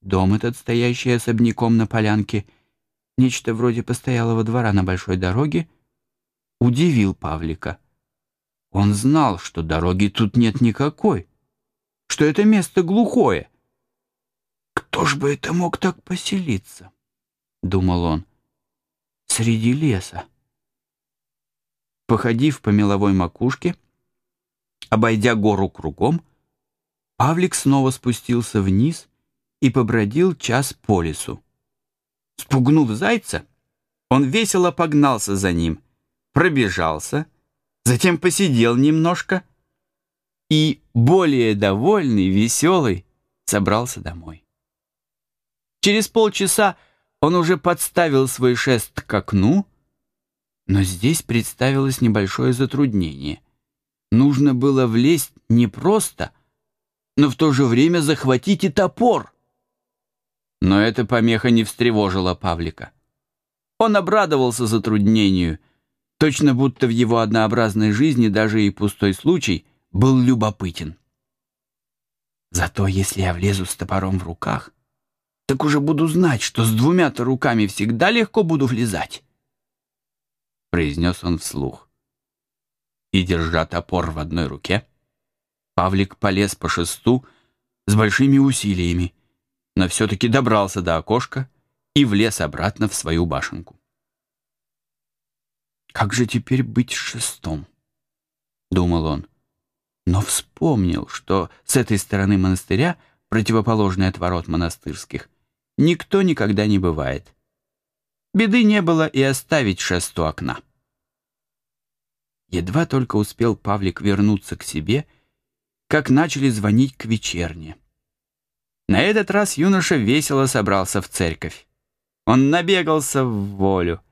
Дом этот, стоящий особняком на полянке, нечто вроде постоялого двора на большой дороге, удивил Павлика. Он знал, что дороги тут нет никакой, что это место глухое. «Кто ж бы это мог так поселиться?» — думал он. «Среди леса». Походив по меловой макушке, обойдя гору кругом, Павлик снова спустился вниз и побродил час по лесу. Спугнув зайца, он весело погнался за ним, пробежался, затем посидел немножко и, более довольный, веселый, собрался домой. Через полчаса он уже подставил свой шест к окну, но здесь представилось небольшое затруднение. Нужно было влезть не просто, но в то же время захватить и топор. Но эта помеха не встревожила Павлика. Он обрадовался затруднению, точно будто в его однообразной жизни даже и пустой случай был любопытен. Зато если я влезу с топором в руках, так уже буду знать, что с двумя-то руками всегда легко буду влезать произнес он вслух. И, держа топор в одной руке, Павлик полез по шесту с большими усилиями, но все-таки добрался до окошка и влез обратно в свою башенку. «Как же теперь быть шестом?» — думал он. Но вспомнил, что с этой стороны монастыря, противоположной от ворот монастырских, никто никогда не бывает. Беды не было и оставить шест у окна. Едва только успел Павлик вернуться к себе, как начали звонить к вечерне. На этот раз юноша весело собрался в церковь. Он набегался в волю.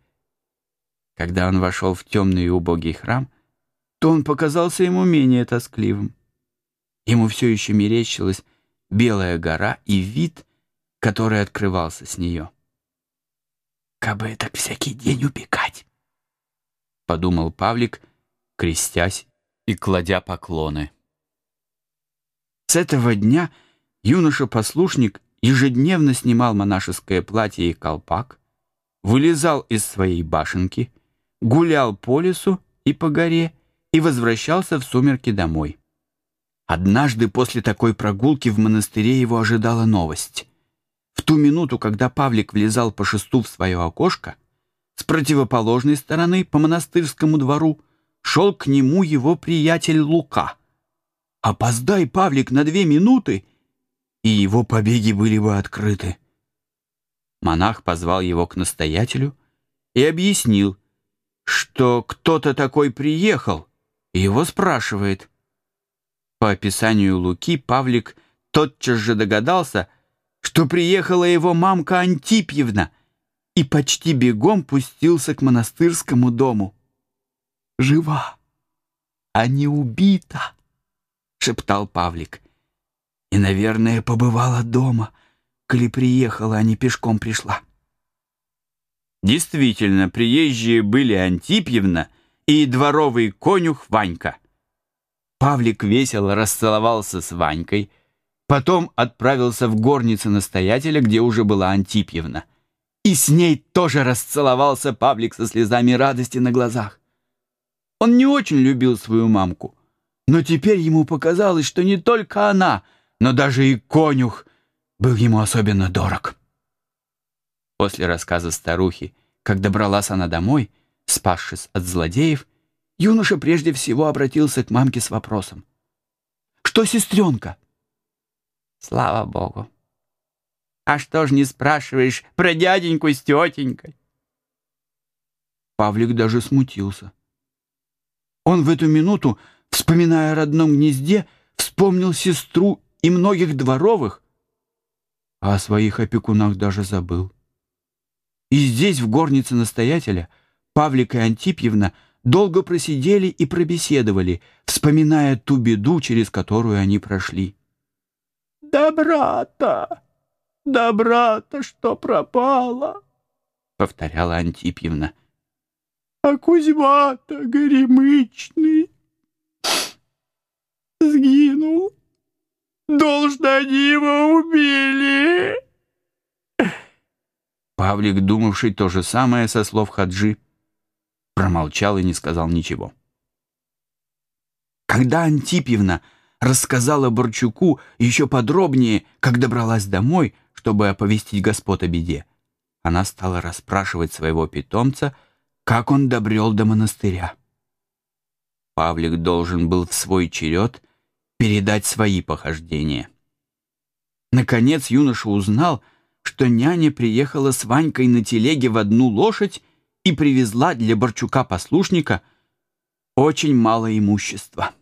Когда он вошел в темный и убогий храм, то он показался ему менее тоскливым. Ему все еще мерещилась белая гора и вид, который открывался с нее. «Кабы так всякий день убегать!» — подумал Павлик, крестясь и кладя поклоны. С этого дня юноша-послушник ежедневно снимал монашеское платье и колпак, вылезал из своей башенки, гулял по лесу и по горе и возвращался в сумерки домой. Однажды после такой прогулки в монастыре его ожидала новость. В ту минуту, когда Павлик влезал по шесту в свое окошко, с противоположной стороны, по монастырскому двору, шел к нему его приятель Лука. Опоздай, Павлик, на две минуты, и его побеги были бы открыты. Монах позвал его к настоятелю и объяснил, что кто-то такой приехал и его спрашивает. По описанию Луки Павлик тотчас же догадался, что приехала его мамка Антипьевна и почти бегом пустился к монастырскому дому. «Жива, а не убита!» — шептал Павлик. «И, наверное, побывала дома, коли приехала, а не пешком пришла». Действительно, приезжие были Антипьевна и дворовый конюх Ванька. Павлик весело расцеловался с Ванькой, потом отправился в горницу настоятеля, где уже была Антипьевна. И с ней тоже расцеловался Павлик со слезами радости на глазах. Он не очень любил свою мамку, но теперь ему показалось, что не только она, но даже и конюх был ему особенно дорог. После рассказа старухи, как добралась она домой, спасшись от злодеев, юноша прежде всего обратился к мамке с вопросом. «Что, сестренка?» «Слава Богу! А что ж не спрашиваешь про дяденьку с тетенькой?» Павлик даже смутился. Он в эту минуту, вспоминая о родном гнезде, вспомнил сестру и многих дворовых, а о своих опекунах даже забыл. И здесь, в горнице настоятеля, Павлик и Антипьевна долго просидели и пробеседовали, вспоминая ту беду, через которую они прошли. «Добра-то, добра-то, что пропала!» — повторяла Антипьевна а Кузьма-то горемычный Должно они его убили. Павлик, думавший то же самое со слов Хаджи, промолчал и не сказал ничего. Когда Антипьевна рассказала Борчуку еще подробнее, как добралась домой, чтобы оповестить господ о беде, она стала расспрашивать своего питомца, как он добрел до монастыря. Павлик должен был в свой черед передать свои похождения. Наконец юноша узнал, что няня приехала с Ванькой на телеге в одну лошадь и привезла для Борчука-послушника очень мало имущества.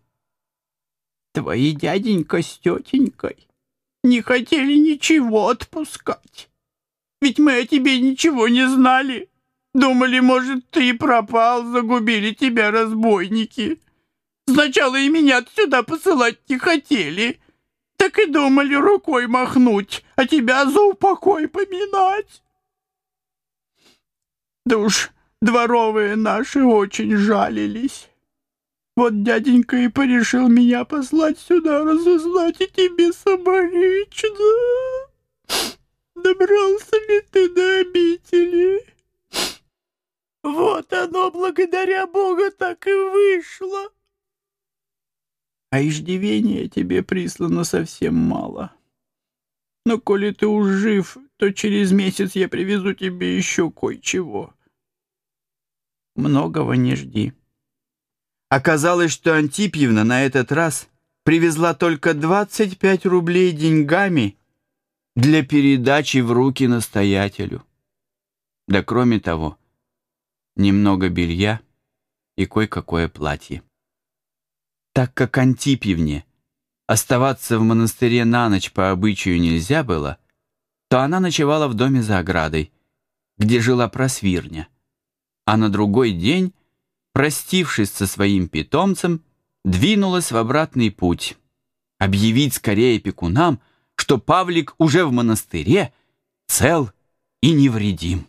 «Твои дяденька с тетенькой не хотели ничего отпускать. Ведь мы о тебе ничего не знали. Думали, может, ты пропал, загубили тебя разбойники. Сначала и меня сюда посылать не хотели» так и думали рукой махнуть, а тебя за упокой поминать. Да уж дворовые наши очень жалились. Вот дяденька и порешил меня послать сюда разузнать и тебе самолично. Добрался ли ты до обители? Вот оно, благодаря Богу, так и вышло а иждивения тебе прислано совсем мало. Но коли ты уж жив, то через месяц я привезу тебе еще кое-чего. Многого не жди. Оказалось, что Антипьевна на этот раз привезла только 25 рублей деньгами для передачи в руки настоятелю. Да кроме того, немного белья и кое-какое платье. Так как Антипьевне оставаться в монастыре на ночь по обычаю нельзя было, то она ночевала в доме за оградой, где жила просвирня, а на другой день, простившись со своим питомцем, двинулась в обратный путь, объявить скорее пекунам, что Павлик уже в монастыре цел и невредим.